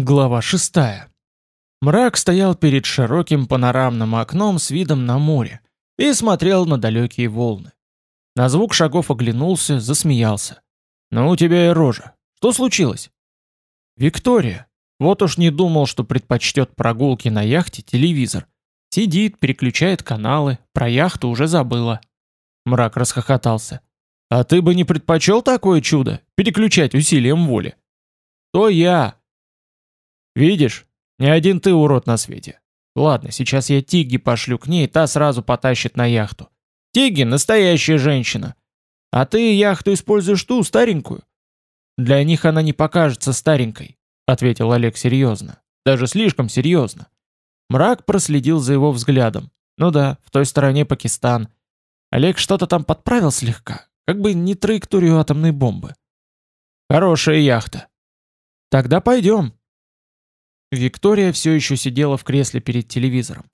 Глава шестая. Мрак стоял перед широким панорамным окном с видом на море и смотрел на далекие волны. На звук шагов оглянулся, засмеялся. «Ну у тебя и рожа. Что случилось?» «Виктория. Вот уж не думал, что предпочтет прогулки на яхте телевизор. Сидит, переключает каналы, про яхту уже забыла». Мрак расхохотался. «А ты бы не предпочел такое чудо, переключать усилием воли?» «То я, Видишь, не один ты урод на свете. Ладно, сейчас я Тиги пошлю к ней, та сразу потащит на яхту. Тиги настоящая женщина. А ты яхту используешь ту, старенькую. Для них она не покажется старенькой, ответил Олег серьезно. Даже слишком серьезно. Мрак проследил за его взглядом. Ну да, в той стороне Пакистан. Олег что-то там подправил слегка, как бы не траекторию атомной бомбы. Хорошая яхта. Тогда пойдем, Виктория все еще сидела в кресле перед телевизором.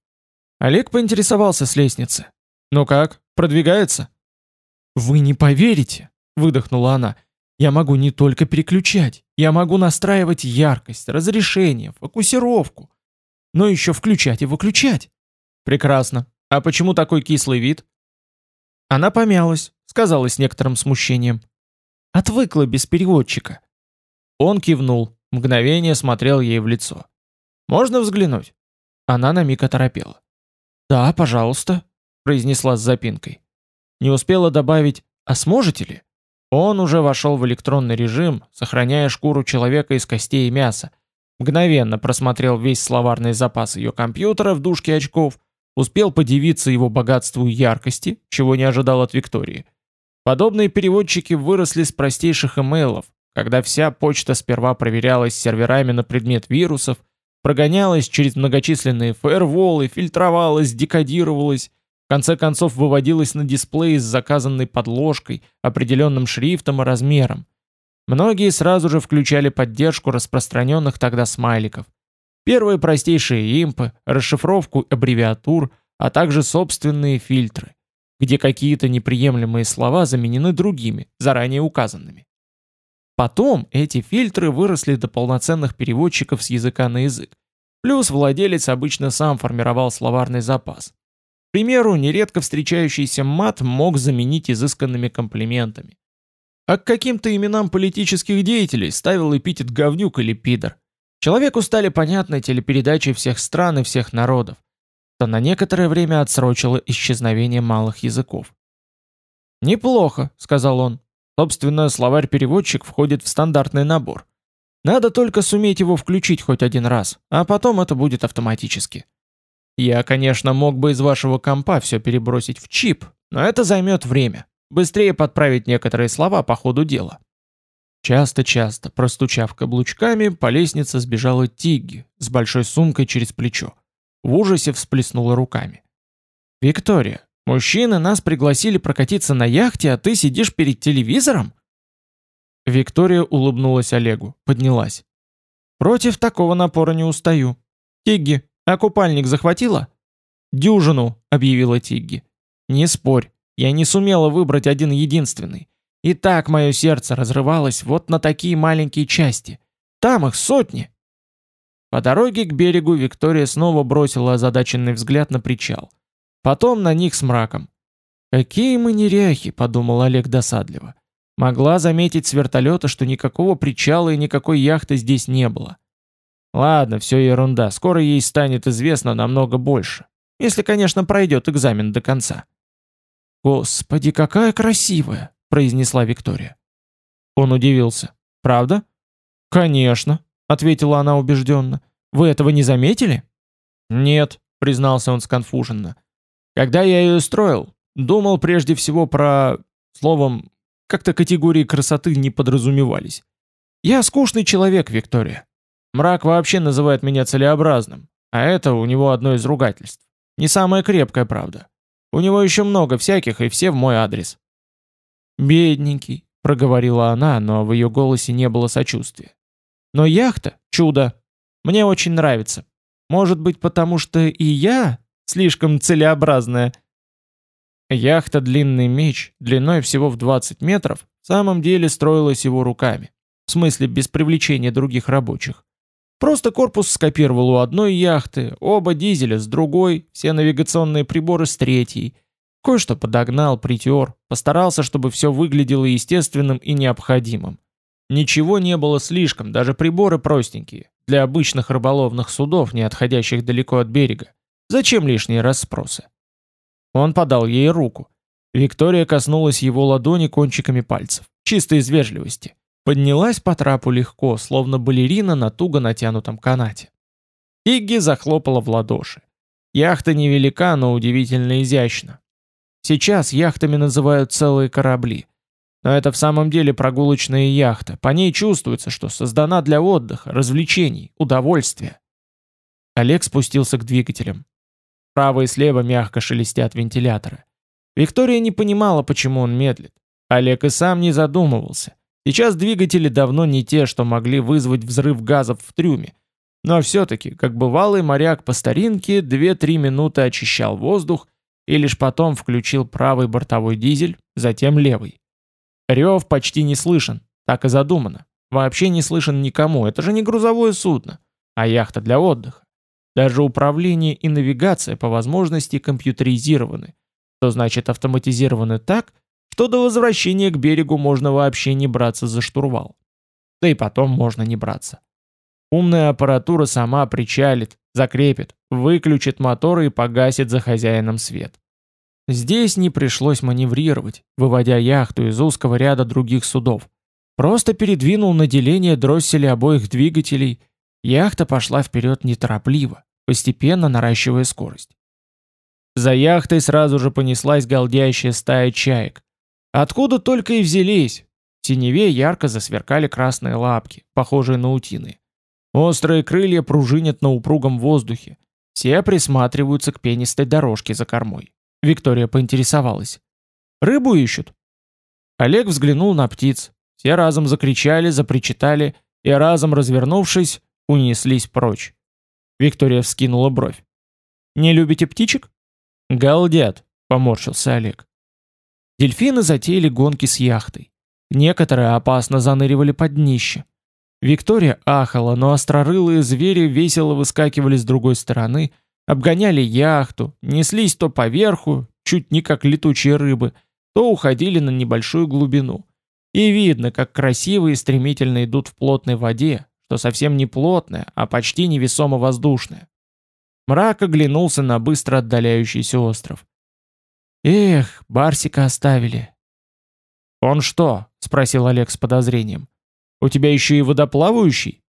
Олег поинтересовался с лестницы. «Ну как, продвигается?» «Вы не поверите!» — выдохнула она. «Я могу не только переключать, я могу настраивать яркость, разрешение, фокусировку, но еще включать и выключать». «Прекрасно. А почему такой кислый вид?» Она помялась, сказала с некоторым смущением. «Отвыкла без переводчика». Он кивнул, Мгновение смотрел ей в лицо. «Можно взглянуть?» Она на миг оторопела. «Да, пожалуйста», — произнесла с запинкой. Не успела добавить «А сможете ли?» Он уже вошел в электронный режим, сохраняя шкуру человека из костей и мяса. Мгновенно просмотрел весь словарный запас ее компьютера в дужке очков, успел подивиться его богатству и яркости, чего не ожидал от Виктории. Подобные переводчики выросли с простейших имейлов, когда вся почта сперва проверялась серверами на предмет вирусов, прогонялась через многочисленные фаерволы, фильтровалась, декодировалась, в конце концов выводилась на дисплей с заказанной подложкой, определенным шрифтом и размером. Многие сразу же включали поддержку распространенных тогда смайликов. Первые простейшие импы, расшифровку аббревиатур, а также собственные фильтры, где какие-то неприемлемые слова заменены другими, заранее указанными. Потом эти фильтры выросли до полноценных переводчиков с языка на язык. Плюс владелец обычно сам формировал словарный запас. К примеру, нередко встречающийся мат мог заменить изысканными комплиментами. А к каким-то именам политических деятелей ставил эпитет говнюк или пидор. Человеку стали понятны телепередачи всех стран и всех народов, что на некоторое время отсрочило исчезновение малых языков. «Неплохо», — сказал он. Собственно, словарь-переводчик входит в стандартный набор. Надо только суметь его включить хоть один раз, а потом это будет автоматически. Я, конечно, мог бы из вашего компа все перебросить в чип, но это займет время. Быстрее подправить некоторые слова по ходу дела. Часто-часто, простучав каблучками, по лестнице сбежала Тигги с большой сумкой через плечо. В ужасе всплеснула руками. «Виктория, Мужчины нас пригласили прокатиться на яхте, а ты сидишь перед телевизором?» Виктория улыбнулась Олегу, поднялась. «Против такого напора не устаю. Тигги, а купальник захватила?» «Дюжину», — объявила Тигги. «Не спорь, я не сумела выбрать один единственный. И так мое сердце разрывалось вот на такие маленькие части. Там их сотни». По дороге к берегу Виктория снова бросила озадаченный взгляд на причал. Потом на них с мраком. «Какие мы неряхи», — подумал Олег досадливо. Могла заметить с вертолета, что никакого причала и никакой яхты здесь не было. Ладно, все ерунда, скоро ей станет известно намного больше. Если, конечно, пройдет экзамен до конца. «Господи, какая красивая!» — произнесла Виктория. Он удивился. «Правда?» «Конечно», — ответила она убежденно. «Вы этого не заметили?» «Нет», — признался он сконфуженно. Когда я ее строил, думал прежде всего про... Словом, как-то категории красоты не подразумевались. Я скучный человек, Виктория. Мрак вообще называет меня целеобразным, а это у него одно из ругательств. Не самая крепкая, правда. У него еще много всяких, и все в мой адрес. «Бедненький», — проговорила она, но в ее голосе не было сочувствия. «Но яхта — чудо. Мне очень нравится. Может быть, потому что и я Слишком целеобразная. Яхта «Длинный меч», длиной всего в 20 метров, в самом деле строилась его руками. В смысле, без привлечения других рабочих. Просто корпус скопировал у одной яхты, оба дизеля с другой, все навигационные приборы с третьей. Кое-что подогнал, притер, постарался, чтобы все выглядело естественным и необходимым. Ничего не было слишком, даже приборы простенькие, для обычных рыболовных судов, не отходящих далеко от берега. Зачем лишние расспросы? Он подал ей руку. Виктория коснулась его ладони кончиками пальцев, чисто из вежливости. Поднялась по трапу легко, словно балерина на туго натянутом канате. Игги захлопала в ладоши. Яхта невелика, но удивительно изящна. Сейчас яхтами называют целые корабли. Но это в самом деле прогулочная яхта. По ней чувствуется, что создана для отдыха, развлечений, удовольствия. Олег спустился к двигателям. Справа и слева мягко шелестят вентиляторы. Виктория не понимала, почему он медлит. Олег и сам не задумывался. Сейчас двигатели давно не те, что могли вызвать взрыв газов в трюме. Но все-таки, как бывалый моряк по старинке, 2-3 минуты очищал воздух и лишь потом включил правый бортовой дизель, затем левый. Рев почти не слышен, так и задумано. Вообще не слышен никому, это же не грузовое судно, а яхта для отдыха. Даже управление и навигация по возможности компьютеризированы, что значит автоматизированы так, что до возвращения к берегу можно вообще не браться за штурвал. Да и потом можно не браться. Умная аппаратура сама причалит, закрепит, выключит моторы и погасит за хозяином свет. Здесь не пришлось маневрировать, выводя яхту из узкого ряда других судов. Просто передвинул на деление дросселя обоих двигателей – Яхта пошла вперед неторопливо, постепенно наращивая скорость. За яхтой сразу же понеслась голдящая стая чаек. Откуда только и взялись. В теневе ярко засверкали красные лапки, похожие на утиные. Острые крылья пружинят на упругом воздухе. Все присматриваются к пенистой дорожке за кормой. Виктория поинтересовалась. «Рыбу ищут?» Олег взглянул на птиц. Все разом закричали, запричитали, и разом развернувшись, унеслись прочь. Виктория вскинула бровь. «Не любите птичек?» «Галдят», — поморщился Олег. Дельфины затеяли гонки с яхтой. Некоторые опасно заныривали под днище. Виктория ахала, но острорылые звери весело выскакивали с другой стороны, обгоняли яхту, неслись то поверху, чуть не как летучие рыбы, то уходили на небольшую глубину. И видно, как красиво и стремительно идут в плотной воде, что совсем не плотная, а почти невесомо воздушная. Мрак оглянулся на быстро отдаляющийся остров. «Эх, Барсика оставили». «Он что?» — спросил Олег с подозрением. «У тебя еще и водоплавающий?»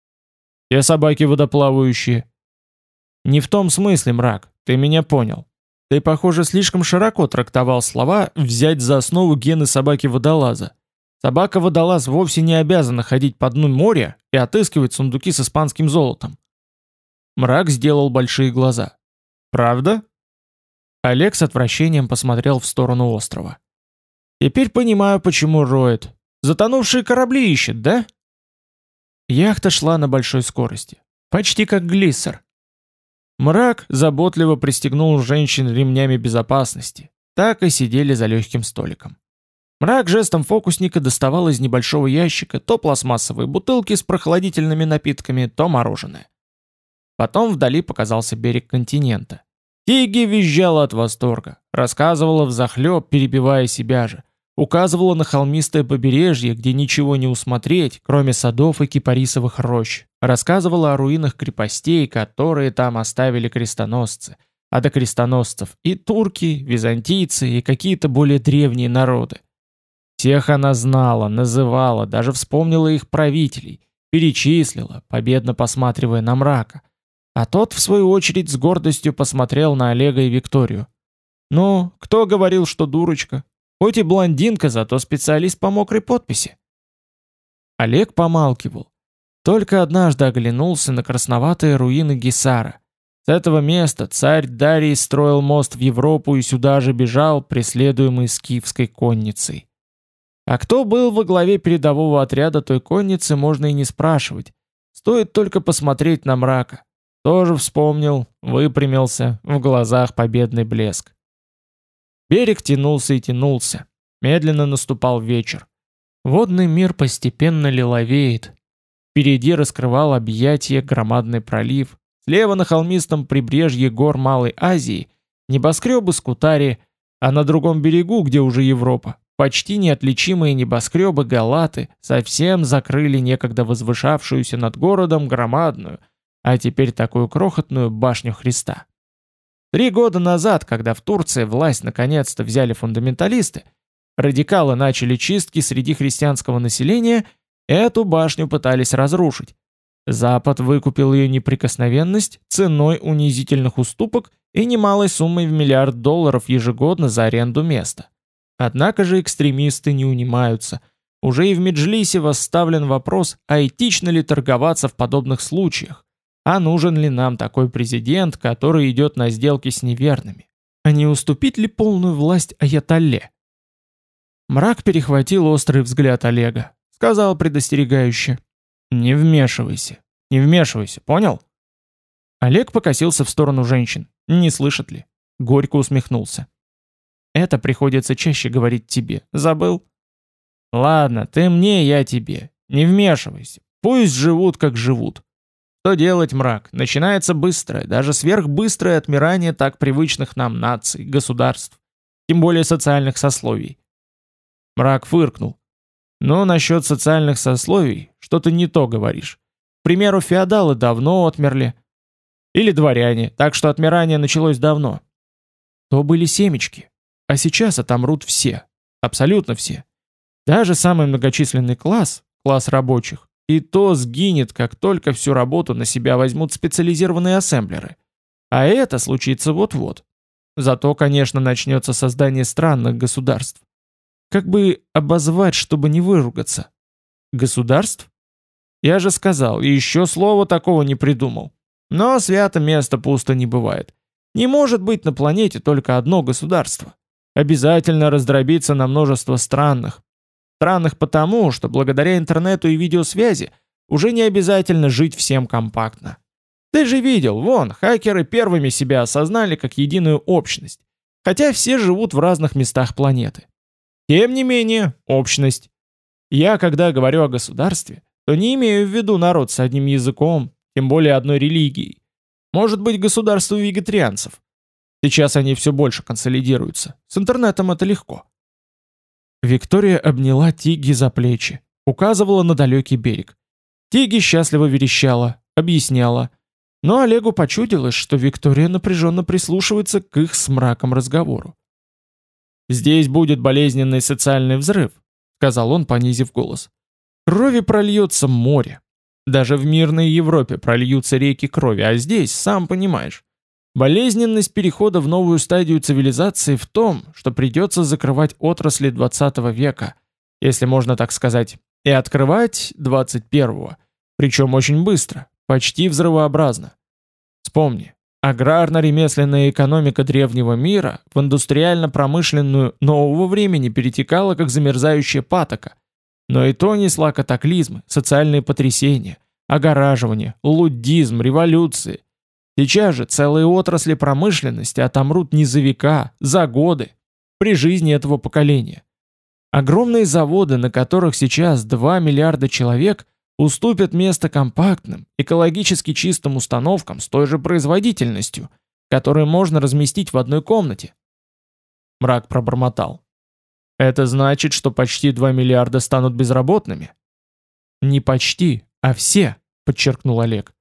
«Все собаки водоплавающие». «Не в том смысле, мрак, ты меня понял. Ты, похоже, слишком широко трактовал слова «взять за основу гены собаки-водолаза». Собака-водолаз вовсе не обязана ходить по дну моря и отыскивать сундуки с испанским золотом. Мрак сделал большие глаза. «Правда?» Олег с отвращением посмотрел в сторону острова. «Теперь понимаю, почему роет. Затонувшие корабли ищет, да?» Яхта шла на большой скорости. Почти как глиссер. Мрак заботливо пристегнул женщин ремнями безопасности. Так и сидели за легким столиком. Мрак жестом фокусника доставал из небольшого ящика то пластмассовые бутылки с прохладительными напитками, то мороженое. Потом вдали показался берег континента. Тиги визжала от восторга, рассказывала взахлеб, перебивая себя же, указывала на холмистое побережье, где ничего не усмотреть, кроме садов и кипарисовых рощ, рассказывала о руинах крепостей, которые там оставили крестоносцы, а до крестоносцев и турки, византийцы и какие-то более древние народы. Всех она знала, называла, даже вспомнила их правителей, перечислила, победно посматривая на мрака. А тот, в свою очередь, с гордостью посмотрел на Олега и Викторию. «Ну, кто говорил, что дурочка? Хоть и блондинка, зато специалист по мокрой подписи». Олег помалкивал. Только однажды оглянулся на красноватые руины Гисара. С этого места царь Дарий строил мост в Европу и сюда же бежал, преследуемый скифской конницей. А кто был во главе передового отряда той конницы, можно и не спрашивать. Стоит только посмотреть на мрака. Тоже вспомнил, выпрямился, в глазах победный блеск. Берег тянулся и тянулся. Медленно наступал вечер. Водный мир постепенно лиловеет. Впереди раскрывал объятие громадный пролив. Слева на холмистом прибрежье гор Малой Азии небоскребы Скутари, а на другом берегу, где уже Европа, почти неотличимые небоскребы Галаты совсем закрыли некогда возвышавшуюся над городом громадную, а теперь такую крохотную башню Христа. Три года назад, когда в Турции власть наконец-то взяли фундаменталисты, радикалы начали чистки среди христианского населения, эту башню пытались разрушить. Запад выкупил ее неприкосновенность ценой унизительных уступок и немалой суммой в миллиард долларов ежегодно за аренду места. Однако же экстремисты не унимаются. Уже и в Меджлисе восставлен вопрос, а этично ли торговаться в подобных случаях, а нужен ли нам такой президент, который идет на сделки с неверными, а не уступить ли полную власть Аятолле? Мрак перехватил острый взгляд Олега, сказал предостерегающе. «Не вмешивайся, не вмешивайся, понял?» Олег покосился в сторону женщин. Не слышат ли? Горько усмехнулся. «Это приходится чаще говорить тебе. Забыл?» «Ладно, ты мне, я тебе. Не вмешивайся. Пусть живут, как живут. Что делать, мрак? Начинается быстрое, даже сверхбыстрое отмирание так привычных нам наций, государств, тем более социальных сословий. Мрак фыркнул. Но насчет социальных сословий, что-то не то говоришь. К примеру, феодалы давно отмерли. Или дворяне, так что отмирание началось давно. То были семечки. А сейчас отомрут все. Абсолютно все. Даже самый многочисленный класс, класс рабочих, и то сгинет, как только всю работу на себя возьмут специализированные ассемблеры. А это случится вот-вот. Зато, конечно, начнется создание странных государств. Как бы обозвать, чтобы не выругаться? Государств? Я же сказал, и еще слова такого не придумал. Но свято место пусто не бывает. Не может быть на планете только одно государство. Обязательно раздробиться на множество странных. Странных потому, что благодаря интернету и видеосвязи уже не обязательно жить всем компактно. Ты же видел, вон, хакеры первыми себя осознали как единую общность, хотя все живут в разных местах планеты. Тем не менее, общность. Я, когда говорю о государстве, то не имею в виду народ с одним языком, тем более одной религией. Может быть, государство вегетарианцев. Сейчас они все больше консолидируются. С интернетом это легко. Виктория обняла Тиги за плечи, указывала на далекий берег. Тиги счастливо верещала, объясняла. Но Олегу почудилось, что Виктория напряженно прислушивается к их с мраком разговору. «Здесь будет болезненный социальный взрыв», — сказал он, понизив голос. «Крови прольется море. Даже в мирной Европе прольются реки крови, а здесь, сам понимаешь, болезненность перехода в новую стадию цивилизации в том, что придется закрывать отрасли 20 века, если можно так сказать, и открывать 21-го, причем очень быстро, почти взрывообразно. Вспомни, Аграрно-ремесленная экономика древнего мира в индустриально-промышленную нового времени перетекала как замерзающая патока, но и то несла катаклизмы, социальные потрясения, огораживание, луддизм, революции. Сейчас же целые отрасли промышленности отомрут не за века, за годы, при жизни этого поколения. Огромные заводы, на которых сейчас 2 миллиарда человек, уступят место компактным, экологически чистым установкам с той же производительностью, которые можно разместить в одной комнате. Мрак пробормотал. Это значит, что почти 2 миллиарда станут безработными? Не почти, а все, подчеркнул Олег.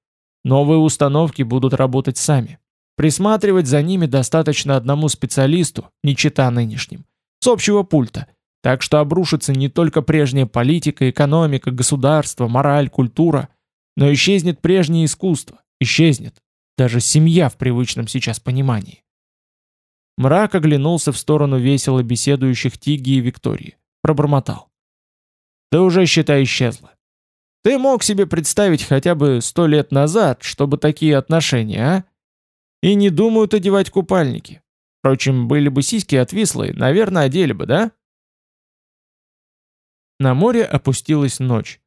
Новые установки будут работать сами. Присматривать за ними достаточно одному специалисту, не чита нынешним, с общего пульта, так что обрушится не только прежняя политика, экономика, государство, мораль, культура, но исчезнет прежнее искусство, исчезнет даже семья в привычном сейчас понимании. Мрак оглянулся в сторону весело беседующих Тиги и Виктории. Пробормотал. «Ты уже, считай, исчезла. Ты мог себе представить хотя бы сто лет назад, чтобы такие отношения, а? И не думают одевать купальники. Впрочем, были бы сиськи отвислые, наверное, одели бы, да?» На море опустилась ночь.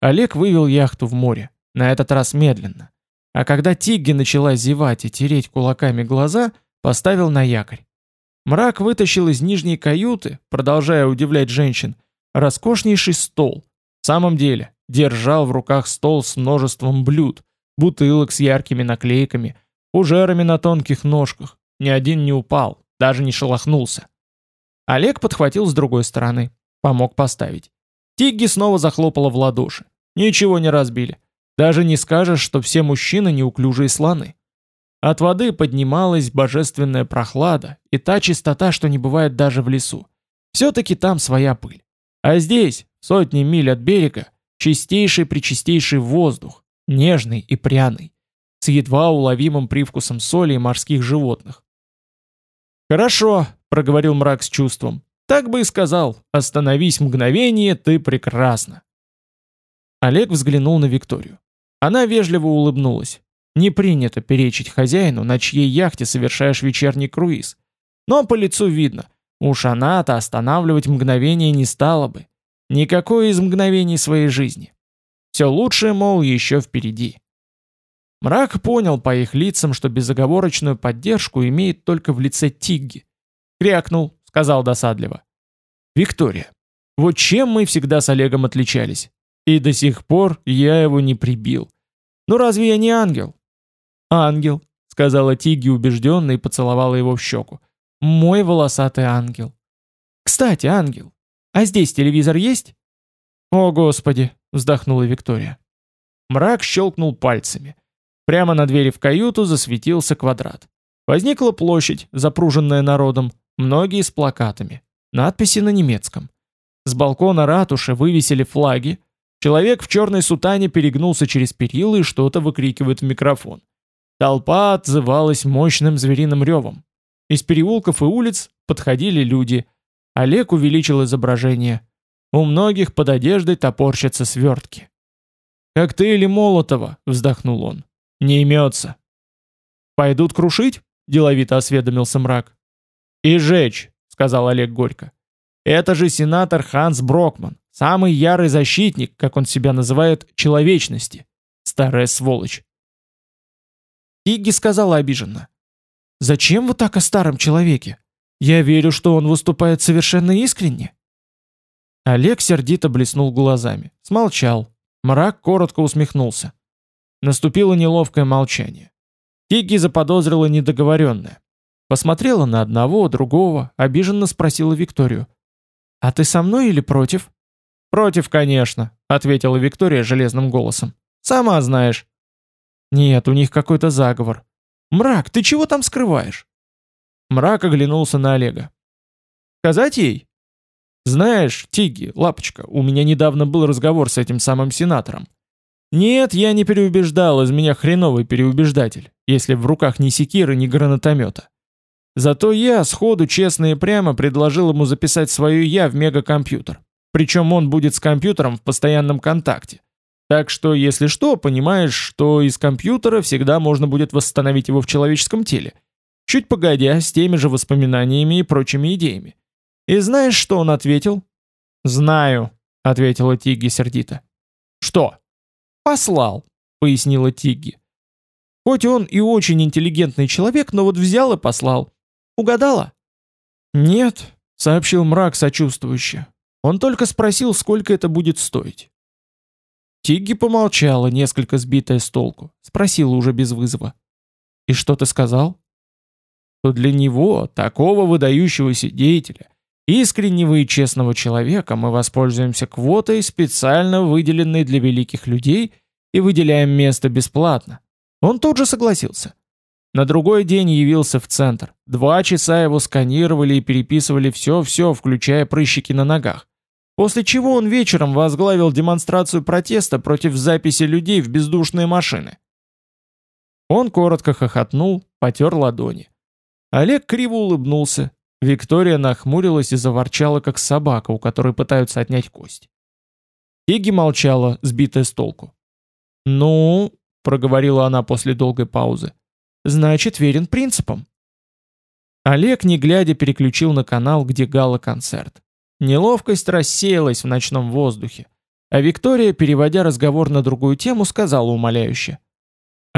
Олег вывел яхту в море, на этот раз медленно. А когда Тигги начала зевать и тереть кулаками глаза, поставил на якорь. Мрак вытащил из нижней каюты, продолжая удивлять женщин, роскошнейший стол. В самом деле, держал в руках стол с множеством блюд, бутылок с яркими наклейками, фужерами на тонких ножках. Ни один не упал, даже не шелохнулся. Олег подхватил с другой стороны, помог поставить. Тигги снова захлопала в ладоши. Ничего не разбили. Даже не скажешь, что все мужчины неуклюжие слоны. От воды поднималась божественная прохлада и та чистота, что не бывает даже в лесу. Все-таки там своя пыль. А здесь, сотни миль от берега, чистейший-пречистейший воздух, нежный и пряный, с едва уловимым привкусом соли и морских животных. «Хорошо», — проговорил мрак с чувством. «Так бы и сказал. Остановись мгновение, ты прекрасна». Олег взглянул на Викторию. Она вежливо улыбнулась. Не принято перечить хозяину, на чьей яхте совершаешь вечерний круиз. Но по лицу видно, уж она-то останавливать мгновение не стала бы. Никакое из мгновений своей жизни. Все лучшее, мол, еще впереди. Мрак понял по их лицам, что безоговорочную поддержку имеет только в лице Тигги. Крякнул, сказал досадливо. «Виктория, вот чем мы всегда с Олегом отличались? И до сих пор я его не прибил. Ну разве я не ангел?» «Ангел», — сказала Тигги убежденно и поцеловала его в щеку. «Мой волосатый ангел». «Кстати, ангел, а здесь телевизор есть?» «О, Господи!» — вздохнула Виктория. Мрак щелкнул пальцами. Прямо на двери в каюту засветился квадрат. Возникла площадь, запруженная народом, многие с плакатами. Надписи на немецком. С балкона ратуши вывесили флаги. Человек в черной сутане перегнулся через перила и что-то выкрикивает в микрофон. Толпа отзывалась мощным звериным ревом. Из переулков и улиц подходили люди. Олег увеличил изображение. У многих под одеждой топорщатся свертки. «Коктейли Молотова», — вздохнул он. Не имется. Пойдут крушить? Деловито осведомился мрак. И жечь, сказал Олег горько. Это же сенатор Ханс Брокман, самый ярый защитник, как он себя называет, человечности. Старая сволочь. Игги сказала обиженно. «Зачем вы так о старом человеке? Я верю, что он выступает совершенно искренне». Олег сердито блеснул глазами, смолчал. Мрак коротко усмехнулся. Наступило неловкое молчание. Тигги заподозрила недоговоренное. Посмотрела на одного, другого, обиженно спросила Викторию. «А ты со мной или против?» «Против, конечно», — ответила Виктория железным голосом. «Сама знаешь». «Нет, у них какой-то заговор». «Мрак, ты чего там скрываешь?» Мрак оглянулся на Олега. «Сказать ей?» «Знаешь, Тиги, лапочка, у меня недавно был разговор с этим самым сенатором. Нет, я не переубеждал, из меня хреновый переубеждатель, если в руках ни секиры, ни гранатомета. Зато я сходу честно и прямо предложил ему записать свою «я» в мегакомпьютер. Причем он будет с компьютером в постоянном контакте. Так что, если что, понимаешь, что из компьютера всегда можно будет восстановить его в человеческом теле. Чуть погодя, с теми же воспоминаниями и прочими идеями. И знаешь, что он ответил? «Знаю», — ответила Тигги сердито. «Что?» «Послал», — пояснила Тигги. «Хоть он и очень интеллигентный человек, но вот взял и послал. Угадала?» «Нет», — сообщил мрак сочувствующе. «Он только спросил, сколько это будет стоить». Тигги помолчала, несколько сбитая с толку. Спросила уже без вызова. «И что ты сказал?» «Что для него, такого выдающегося деятеля, искреннего и честного человека мы воспользуемся квотой, специально выделенной для великих людей, и выделяем место бесплатно. Он тут же согласился. На другой день явился в центр. Два часа его сканировали и переписывали все-все, включая прыщики на ногах. После чего он вечером возглавил демонстрацию протеста против записи людей в бездушные машины. Он коротко хохотнул, потер ладони. Олег криво улыбнулся, Виктория нахмурилась и заворчала, как собака, у которой пытаются отнять кость. Иги молчала, сбитая с толку. «Ну», — проговорила она после долгой паузы, — «значит, верен принципам». Олег, не глядя, переключил на канал, где гала-концерт. Неловкость рассеялась в ночном воздухе, а Виктория, переводя разговор на другую тему, сказала умоляюще.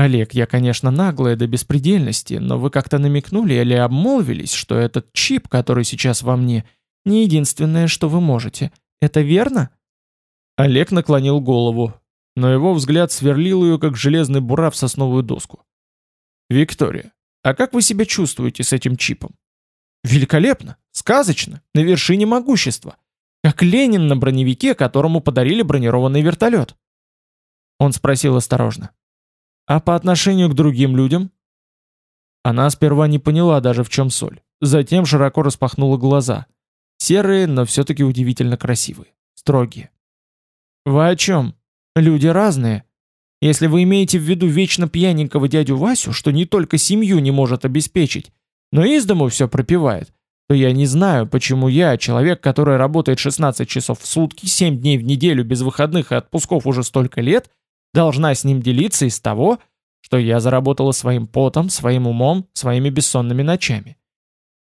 Олег, я, конечно, наглая до беспредельности, но вы как-то намекнули или обмолвились, что этот чип, который сейчас во мне, не единственное, что вы можете. Это верно? Олег наклонил голову, но его взгляд сверлил ее, как железный бура в сосновую доску. «Виктория, а как вы себя чувствуете с этим чипом?» «Великолепно! Сказочно! На вершине могущества! Как Ленин на броневике, которому подарили бронированный вертолет!» Он спросил осторожно. «А по отношению к другим людям?» Она сперва не поняла даже, в чем соль. Затем широко распахнула глаза. Серые, но все-таки удивительно красивые. Строгие. «Вы о чем? Люди разные. Если вы имеете в виду вечно пьяненького дядю Васю, что не только семью не может обеспечить, но из дому все пропивает, то я не знаю, почему я, человек, который работает 16 часов в сутки, 7 дней в неделю без выходных и отпусков уже столько лет, должна с ним делиться из того, что я заработала своим потом, своим умом, своими бессонными ночами.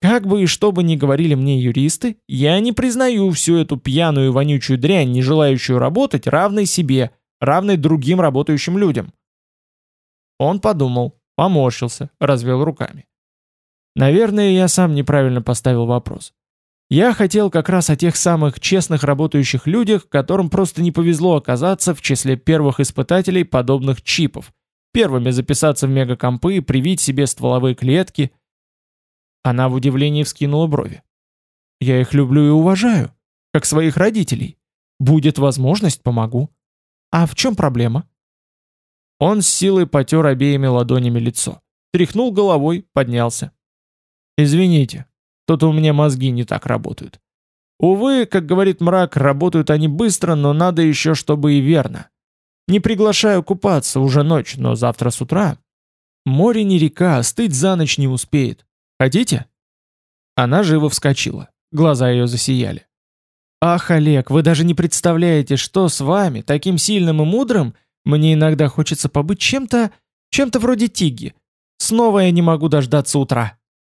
Как бы и что бы ни говорили мне юристы, я не признаю всю эту пьяную и вонючую дрянь, не желающую работать, равной себе, равной другим работающим людям. Он подумал, поморщился, развел руками. Наверное, я сам неправильно поставил вопрос. Я хотел как раз о тех самых честных работающих людях, которым просто не повезло оказаться в числе первых испытателей подобных чипов, первыми записаться в мегакомпы и привить себе стволовые клетки – она в удивлении вскинула брови. «Я их люблю и уважаю, как своих родителей. Будет возможность, помогу. А в чем проблема?» Он с силой потер обеими ладонями лицо. Тряхнул головой, поднялся. «Извините, тут у меня мозги не так работают. Увы, как говорит мрак, работают они быстро, но надо еще, чтобы и верно. Не приглашаю купаться, уже ночь, но завтра с утра. Море не река, остыть за ночь не успеет. Хотите?» Она живо вскочила. Глаза ее засияли. «Ах, Олег, вы даже не представляете, что с вами, таким сильным и мудрым, мне иногда хочется побыть чем-то, чем-то вроде Тиги. Снова я не могу дождаться утра».